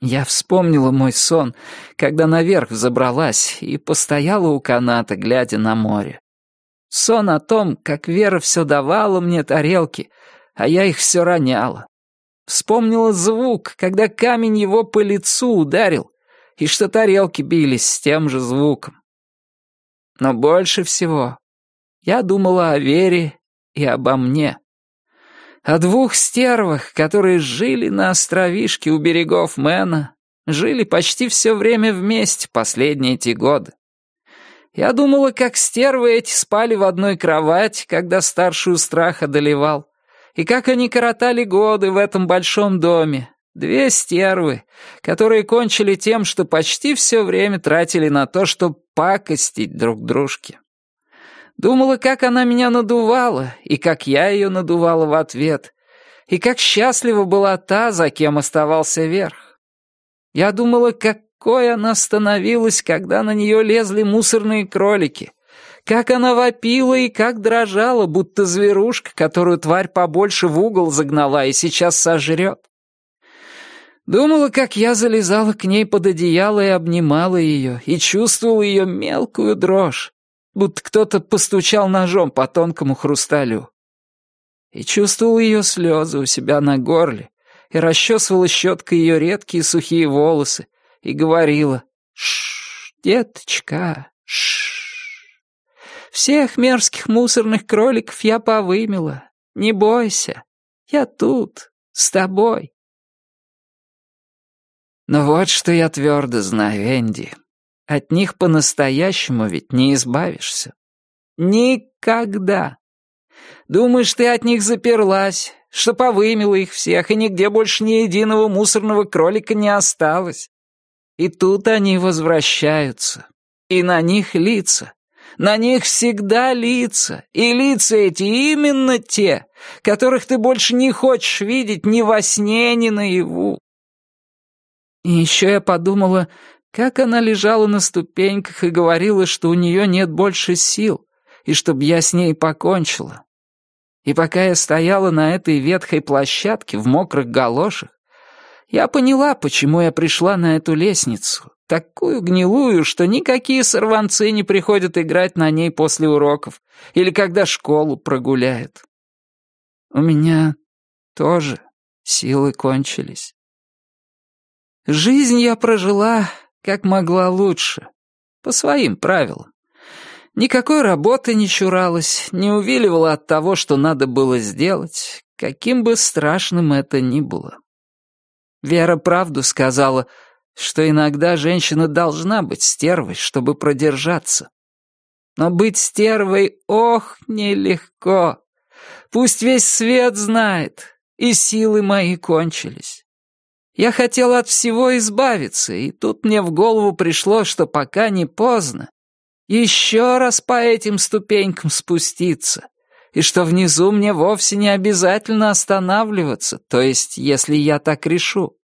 Я вспомнила мой сон, когда наверх взобралась и постояла у каната, глядя на море. Сон о том, как Вера все давала мне тарелки, а я их все роняла. Вспомнила звук, когда камень его по лицу ударил, и что тарелки бились с тем же звуком. Но больше всего я думала о Вере и обо мне. О двух стервах, которые жили на островишке у берегов Мэна, жили почти все время вместе последние эти годы. Я думала, как стервы эти спали в одной кровати, когда старшую страх одолевал, и как они коротали годы в этом большом доме. Две стервы, которые кончили тем, что почти все время тратили на то, чтобы пакостить друг дружке. Думала, как она меня надувала, и как я ее надувала в ответ, и как счастлива была та, за кем оставался верх. Я думала, какой она становилась, когда на нее лезли мусорные кролики, как она вопила и как дрожала, будто зверушка, которую тварь побольше в угол загнала и сейчас сожрет. Думала, как я залезала к ней под одеяло и обнимала ее, и чувствовала ее мелкую дрожь, будто кто-то постучал ножом по тонкому хрусталю. И чувствовал ее слезы у себя на горле, и расчесывала щеткой ее редкие сухие волосы, и говорила «Шш, деточка, шш. Всех мерзких мусорных кроликов я повымела. Не бойся, я тут, с тобой». Но вот что я твердо знаю, Энди. От них по-настоящему ведь не избавишься. Никогда. Думаешь, ты от них заперлась, что повымела их всех, и нигде больше ни единого мусорного кролика не осталось. И тут они возвращаются. И на них лица. На них всегда лица. И лица эти именно те, которых ты больше не хочешь видеть ни во сне, ни наяву. И еще я подумала, как она лежала на ступеньках и говорила, что у нее нет больше сил, и чтоб я с ней покончила. И пока я стояла на этой ветхой площадке в мокрых галошах, я поняла, почему я пришла на эту лестницу, такую гнилую, что никакие сорванцы не приходят играть на ней после уроков или когда школу прогуляют. У меня тоже силы кончились. Жизнь я прожила как могла лучше, по своим правилам. Никакой работы не чуралась, не увиливала от того, что надо было сделать, каким бы страшным это ни было. Вера правду сказала, что иногда женщина должна быть стервой, чтобы продержаться. Но быть стервой, ох, нелегко. Пусть весь свет знает, и силы мои кончились. Я хотел от всего избавиться, и тут мне в голову пришло, что пока не поздно, еще раз по этим ступенькам спуститься, и что внизу мне вовсе не обязательно останавливаться, то есть, если я так решу.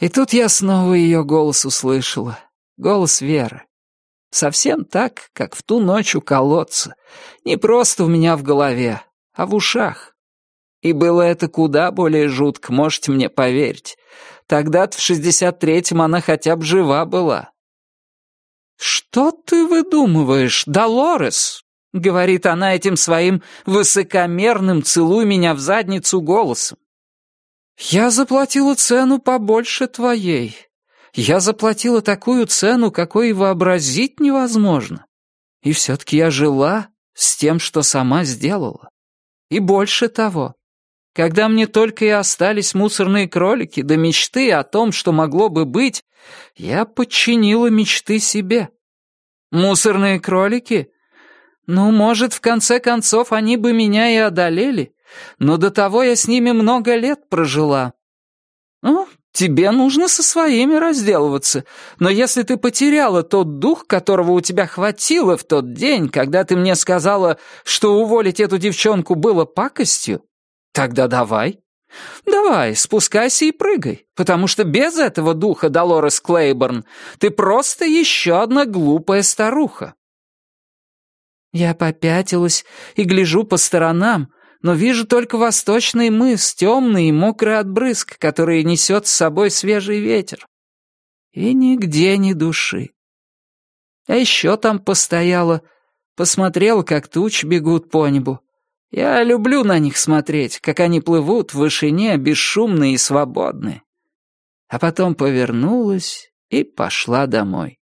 И тут я снова ее голос услышала, голос Веры. Совсем так, как в ту ночь у колодца, не просто у меня в голове, а в ушах. И было это куда более жутко, можете мне поверить. Тогда-то в шестьдесят третьем она хотя бы жива была. «Что ты выдумываешь, Долорес?» — говорит она этим своим высокомерным «целуй меня в задницу» голосом. «Я заплатила цену побольше твоей. Я заплатила такую цену, какой и вообразить невозможно. И все-таки я жила с тем, что сама сделала. И больше того, когда мне только и остались мусорные кролики да мечты о том, что могло бы быть, я подчинила мечты себе. Мусорные кролики? Ну, может, в конце концов, они бы меня и одолели, но до того я с ними много лет прожила. Ну, тебе нужно со своими разделываться, но если ты потеряла тот дух, которого у тебя хватило в тот день, когда ты мне сказала, что уволить эту девчонку было пакостью, Тогда давай. Давай, спускайся и прыгай, потому что без этого духа, Долорес Клейборн, ты просто еще одна глупая старуха. Я попятилась и гляжу по сторонам, но вижу только восточный мыс, темный и мокрый от брызг, который несет с собой свежий ветер. И нигде ни души. А еще там постояла, посмотрела, как тучи бегут по небу. Я люблю на них смотреть, как они плывут в вышине, бесшумные и свободные. А потом повернулась и пошла домой.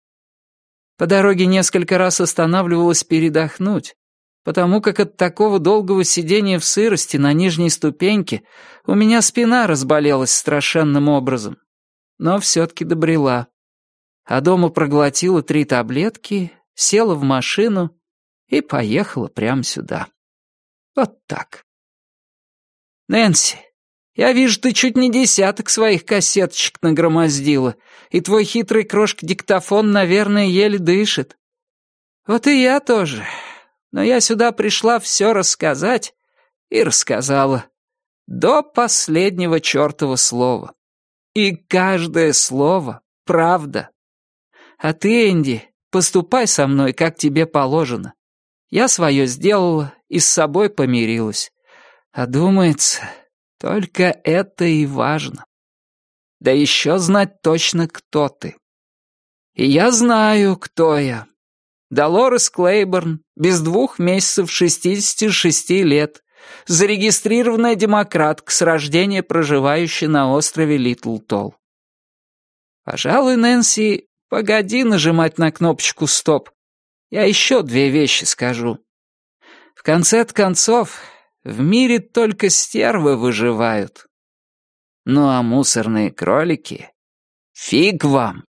По дороге несколько раз останавливалась передохнуть, потому как от такого долгого сидения в сырости на нижней ступеньке у меня спина разболелась страшенным образом. Но все-таки добрела. А дома проглотила три таблетки, села в машину и поехала прямо сюда. Вот так. Нэнси, я вижу, ты чуть не десяток своих кассеточек нагромоздила, и твой хитрый крошка-диктофон, наверное, еле дышит. Вот и я тоже но я сюда пришла все рассказать и рассказала. До последнего чертова слова. И каждое слово — правда. А ты, Энди, поступай со мной, как тебе положено. Я свое сделала и с собой помирилась. А думается, только это и важно. Да еще знать точно, кто ты. И я знаю, кто я. Долорес Клейборн, без двух месяцев 66 лет, зарегистрированная демократка с рождения проживающая на острове Литл Толл. Пожалуй, Нэнси, погоди нажимать на кнопочку «Стоп». Я еще две вещи скажу. В конце концов, в мире только стервы выживают. Ну а мусорные кролики — фиг вам.